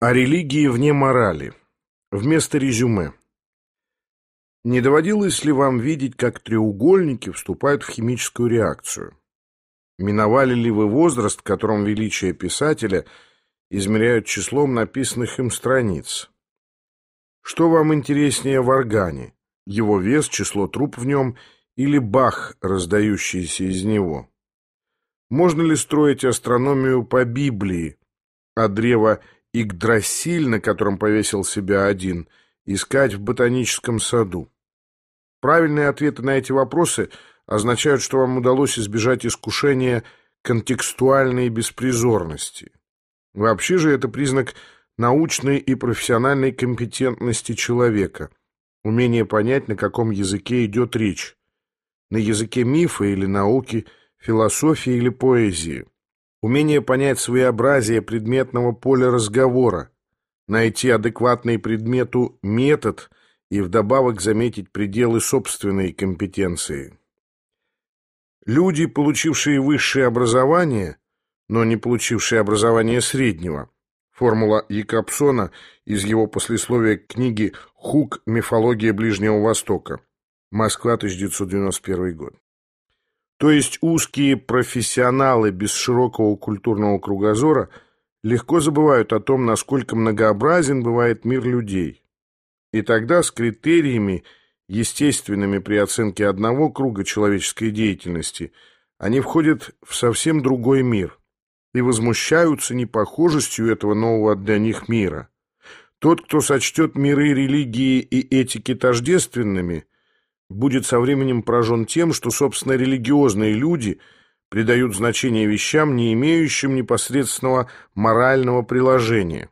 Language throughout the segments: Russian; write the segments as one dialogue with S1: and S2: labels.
S1: О религии вне морали. Вместо резюме. Не доводилось ли вам видеть, как треугольники вступают в химическую реакцию? Миновали ли вы возраст, в котором величие писателя измеряют числом написанных им страниц? Что вам интереснее в органе? Его вес, число труб в нем или бах, раздающийся из него? Можно ли строить астрономию по Библии, а древо Игдрасиль, на котором повесил себя один, искать в ботаническом саду? Правильные ответы на эти вопросы означают, что вам удалось избежать искушения контекстуальной беспризорности. Вообще же это признак научной и профессиональной компетентности человека, умение понять, на каком языке идет речь, на языке мифа или науки, философии или поэзии умение понять своеобразие предметного поля разговора, найти адекватный предмету метод и вдобавок заметить пределы собственной компетенции. Люди, получившие высшее образование, но не получившие образование среднего, формула Якобсона из его послесловия книги «Хук. Мифология Ближнего Востока», Москва, 1991 год. То есть узкие профессионалы без широкого культурного кругозора легко забывают о том, насколько многообразен бывает мир людей. И тогда с критериями, естественными при оценке одного круга человеческой деятельности, они входят в совсем другой мир и возмущаются непохожестью этого нового для них мира. Тот, кто сочтет миры религии и этики тождественными – будет со временем поражен тем, что, собственно, религиозные люди придают значение вещам, не имеющим непосредственного морального приложения.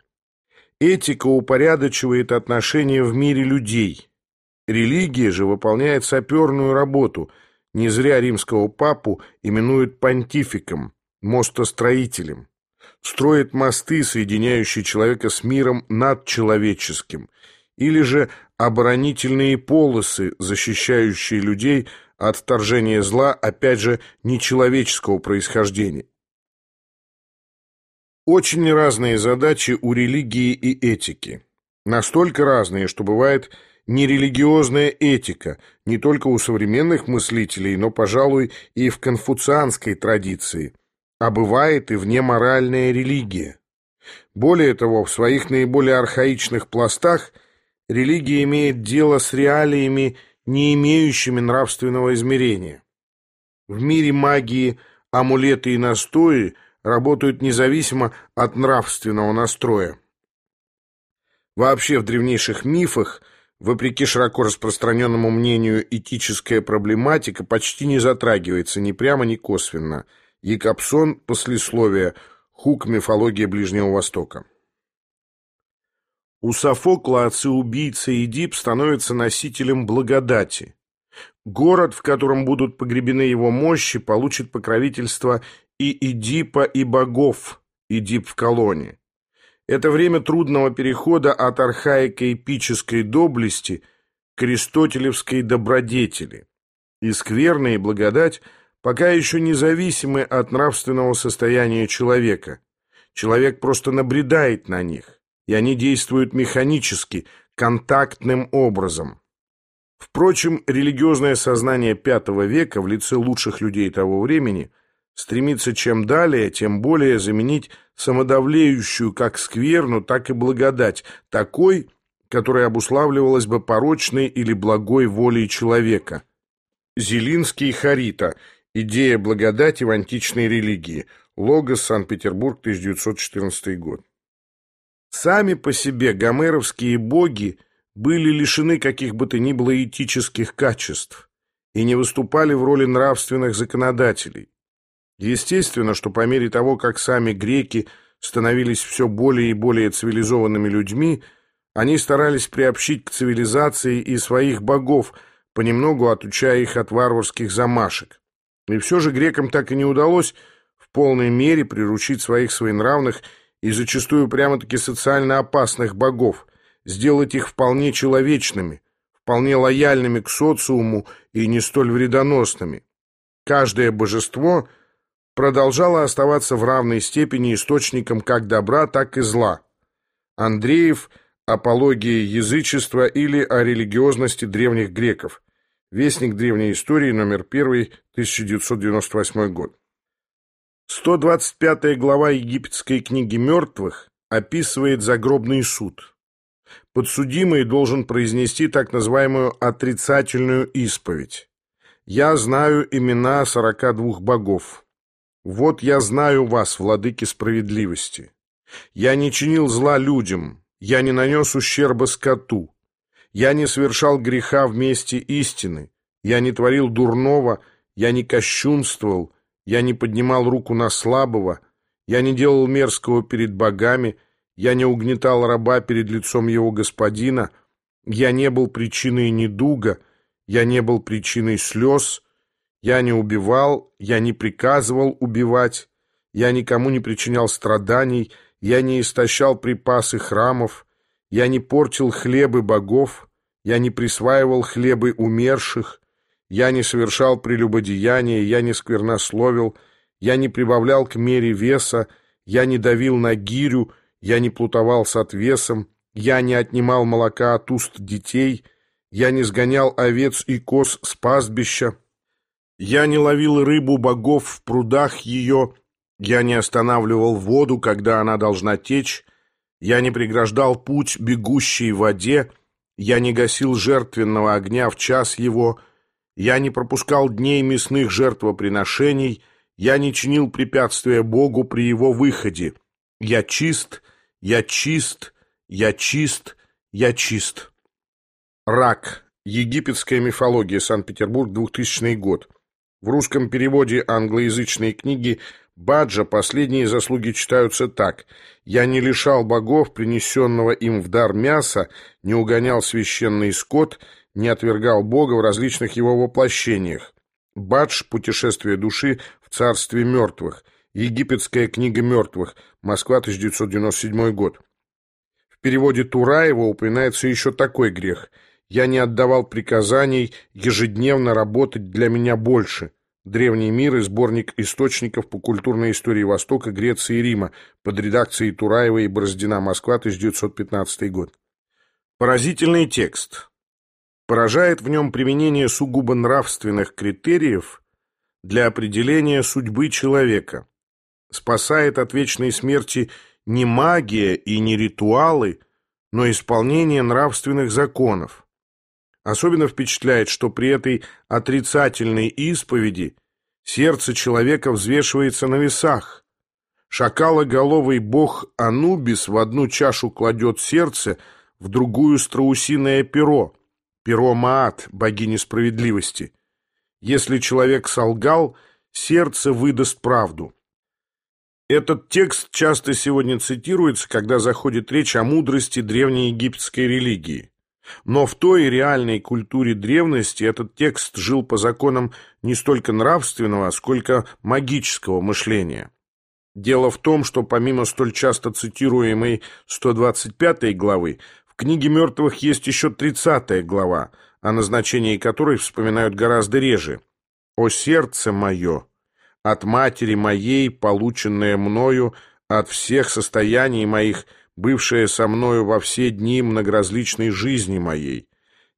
S1: Этика упорядочивает отношения в мире людей. Религия же выполняет саперную работу. Не зря римского папу именуют понтификом, мостостроителем. Строит мосты, соединяющие человека с миром надчеловеческим, или же оборонительные полосы, защищающие людей от вторжения зла, опять же, нечеловеческого происхождения. Очень разные задачи у религии и этики. Настолько разные, что бывает нерелигиозная этика, не только у современных мыслителей, но, пожалуй, и в конфуцианской традиции, а бывает и внеморальная религия. Более того, в своих наиболее архаичных пластах – религия имеет дело с реалиями, не имеющими нравственного измерения. В мире магии амулеты и настои работают независимо от нравственного настроя. Вообще в древнейших мифах, вопреки широко распространенному мнению, этическая проблематика почти не затрагивается ни прямо, ни косвенно. Якобсон, послесловие, Хук, мифология Ближнего Востока. У Софокла отцы-убийца Эдип становится носителем благодати. Город, в котором будут погребены его мощи, получит покровительство и Эдипа, и богов, Эдип в колонии. Это время трудного перехода от архаико-эпической доблести к аристотелевской добродетели. И скверная и благодать пока еще независимы от нравственного состояния человека. Человек просто набредает на них и они действуют механически, контактным образом. Впрочем, религиозное сознание V века в лице лучших людей того времени стремится чем далее, тем более заменить самодавлеющую как скверну, так и благодать, такой, которая обуславливалась бы порочной или благой волей человека. Зелинский Харита. Идея благодати в античной религии. Логос, Санкт-Петербург, 1914 год. Сами по себе гомеровские боги были лишены каких бы то ни было этических качеств и не выступали в роли нравственных законодателей. Естественно, что по мере того, как сами греки становились все более и более цивилизованными людьми, они старались приобщить к цивилизации и своих богов, понемногу отучая их от варварских замашек. И все же грекам так и не удалось в полной мере приручить своих своенравных и зачастую прямо-таки социально опасных богов, сделать их вполне человечными, вполне лояльными к социуму и не столь вредоносными. Каждое божество продолжало оставаться в равной степени источником как добра, так и зла. Андреев «Апология язычества» или «О религиозности древних греков». Вестник древней истории, номер 1, 1998 год. 125 глава египетской книги мертвых описывает загробный суд. Подсудимый должен произнести так называемую отрицательную исповедь. «Я знаю имена сорока двух богов. Вот я знаю вас, владыки справедливости. Я не чинил зла людям, я не нанес ущерба скоту. Я не совершал греха вместе истины, я не творил дурного, я не кощунствовал, я не поднимал руку на слабого, я не делал мерзкого перед богами, я не угнетал раба перед лицом его господина, я не был причиной недуга, я не был причиной слез, я не убивал, я не приказывал убивать, я никому не причинял страданий, я не истощал припасы храмов, я не портил хлебы богов, я не присваивал хлебы умерших, я не совершал прелюбодеяния, я не сквернословил, я не прибавлял к мере веса, я не давил на гирю, я не плутовал с отвесом, я не отнимал молока от уст детей, я не сгонял овец и коз с пастбища, я не ловил рыбу богов в прудах ее, я не останавливал воду, когда она должна течь, я не преграждал путь бегущей воде, я не гасил жертвенного огня в час его, я не пропускал дней мясных жертвоприношений, я не чинил препятствия Богу при его выходе. Я чист, я чист, я чист, я чист. Рак. Египетская мифология. Санкт-Петербург, 2000 год. В русском переводе англоязычной книги Баджа последние заслуги читаются так. «Я не лишал богов, принесенного им в дар мяса, не угонял священный скот, не отвергал Бога в различных его воплощениях. Бадж «Путешествие души в царстве мертвых», Египетская книга мертвых, Москва, 1997 год. В переводе Тураева упоминается еще такой грех. «Я не отдавал приказаний ежедневно работать для меня больше». Древний мир и сборник источников по культурной истории Востока, Греции и Рима под редакцией Тураева и Бороздина, Москва, 1915 год. Поразительный текст поражает в нем применение сугубо нравственных критериев для определения судьбы человека, спасает от вечной смерти не магия и не ритуалы, но исполнение нравственных законов. Особенно впечатляет, что при этой отрицательной исповеди сердце человека взвешивается на весах. Шакалоголовый бог Анубис в одну чашу кладет сердце, в другую страусиное перо, перо Маат, богини справедливости. Если человек солгал, сердце выдаст правду. Этот текст часто сегодня цитируется, когда заходит речь о мудрости древней египетской религии. Но в той реальной культуре древности этот текст жил по законам не столько нравственного, сколько магического мышления. Дело в том, что помимо столь часто цитируемой 125 главы, книге мертвых есть еще тридцатая глава, о назначении которой вспоминают гораздо реже. «О сердце мое! От матери моей, полученное мною, от всех состояний моих, бывшее со мною во все дни многоразличной жизни моей.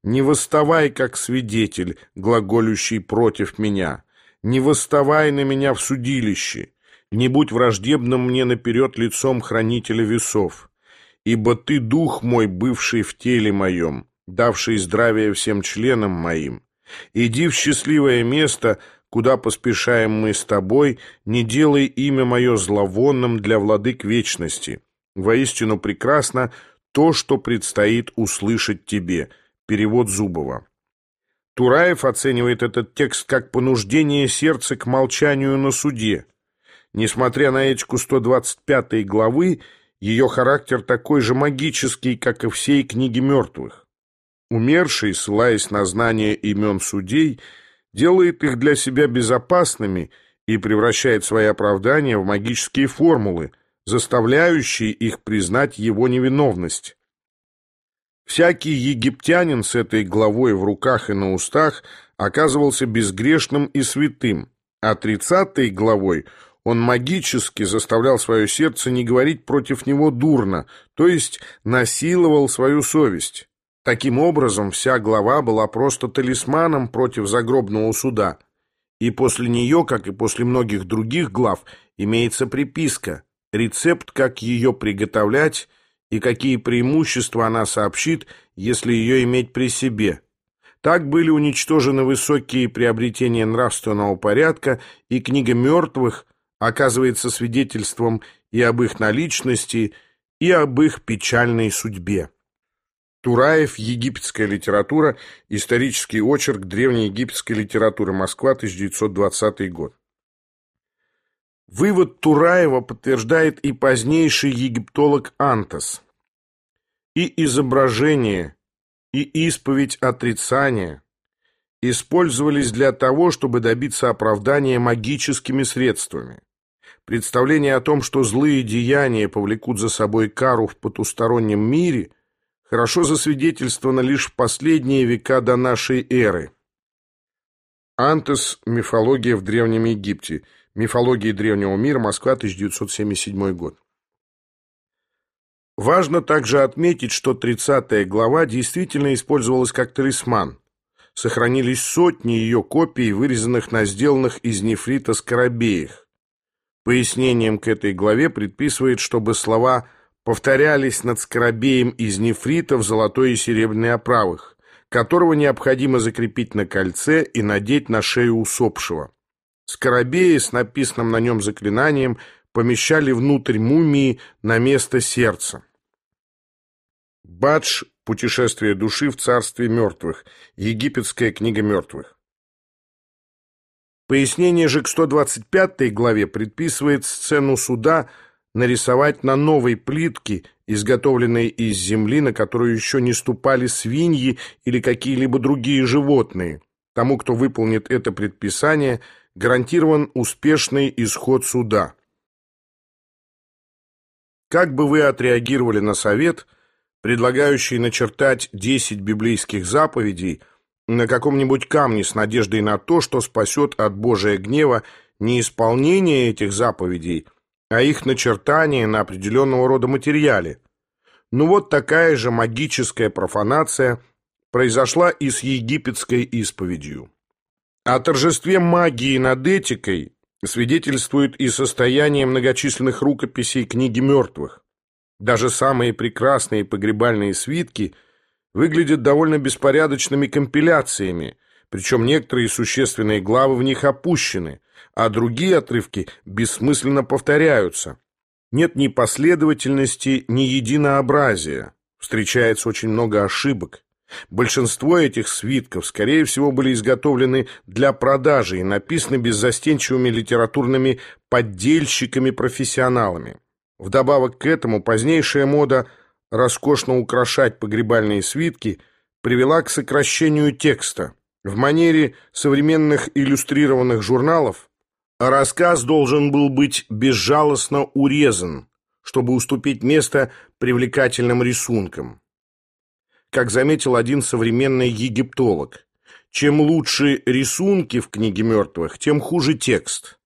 S1: Не восставай, как свидетель, глаголющий против меня. Не восставай на меня в судилище. Не будь враждебным мне наперед лицом хранителя весов ибо Ты, Дух мой, бывший в теле моем, давший здравие всем членам моим. Иди в счастливое место, куда поспешаем мы с Тобой, не делай имя мое зловонным для владык вечности. Воистину прекрасно то, что предстоит услышать Тебе. Перевод Зубова. Тураев оценивает этот текст как понуждение сердца к молчанию на суде. Несмотря на этику 125 главы, ее характер такой же магический, как и всей книги мертвых. Умерший, ссылаясь на знание имен судей, делает их для себя безопасными и превращает свои оправдания в магические формулы, заставляющие их признать его невиновность. Всякий египтянин с этой главой в руках и на устах оказывался безгрешным и святым, а тридцатой главой Он магически заставлял свое сердце не говорить против него дурно, то есть насиловал свою совесть. Таким образом, вся глава была просто талисманом против загробного суда. И после нее, как и после многих других глав, имеется приписка, рецепт, как ее приготовлять и какие преимущества она сообщит, если ее иметь при себе. Так были уничтожены высокие приобретения нравственного порядка, и книга мертвых оказывается свидетельством и об их наличности, и об их печальной судьбе. Тураев «Египетская литература. Исторический очерк древнеегипетской литературы. Москва, 1920 год». Вывод Тураева подтверждает и позднейший египтолог Антос. И изображение, и исповедь отрицания использовались для того, чтобы добиться оправдания магическими средствами. Представление о том, что злые деяния повлекут за собой кару в потустороннем мире, хорошо засвидетельствовано лишь в последние века до нашей эры. Антес «Мифология в Древнем Египте», «Мифология древнего мира», Москва, 1977 год. Важно также отметить, что 30 глава действительно использовалась как талисман. Сохранились сотни ее копий, вырезанных на сделанных из нефрита скоробеях. Пояснением к этой главе предписывает, чтобы слова повторялись над скоробеем из нефрита в золотой и серебряной оправах, которого необходимо закрепить на кольце и надеть на шею усопшего. Скоробеи с написанным на нем заклинанием помещали внутрь мумии на место сердца. Бадж «Путешествие души в царстве мертвых», Египетская книга мертвых. Пояснение же к 125 главе предписывает сцену суда нарисовать на новой плитке, изготовленной из земли, на которую еще не ступали свиньи или какие-либо другие животные. Тому, кто выполнит это предписание, гарантирован успешный исход суда. Как бы вы отреагировали на совет, предлагающий начертать 10 библейских заповедей – на каком-нибудь камне с надеждой на то, что спасет от Божия гнева не исполнение этих заповедей, а их начертание на определенного рода материале. Ну вот такая же магическая профанация произошла и с египетской исповедью. О торжестве магии над этикой свидетельствует и состояние многочисленных рукописей книги мертвых. Даже самые прекрасные погребальные свитки – выглядят довольно беспорядочными компиляциями, причем некоторые существенные главы в них опущены, а другие отрывки бессмысленно повторяются. Нет ни последовательности, ни единообразия. Встречается очень много ошибок. Большинство этих свитков, скорее всего, были изготовлены для продажи и написаны беззастенчивыми литературными поддельщиками-профессионалами. Вдобавок к этому позднейшая мода – роскошно украшать погребальные свитки привела к сокращению текста. В манере современных иллюстрированных журналов рассказ должен был быть безжалостно урезан, чтобы уступить место привлекательным рисункам. Как заметил один современный египтолог, чем лучше рисунки в книге мертвых, тем хуже текст.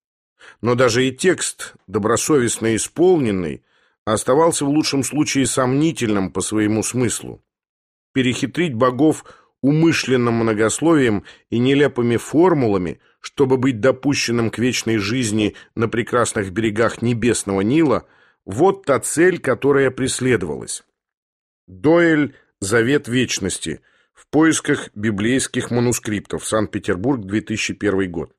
S1: Но даже и текст, добросовестно исполненный, оставался в лучшем случае сомнительным по своему смыслу. Перехитрить богов умышленным многословием и нелепыми формулами, чтобы быть допущенным к вечной жизни на прекрасных берегах небесного Нила, вот та цель, которая преследовалась. Дойль «Завет вечности» в поисках библейских манускриптов. Санкт-Петербург, 2001 год.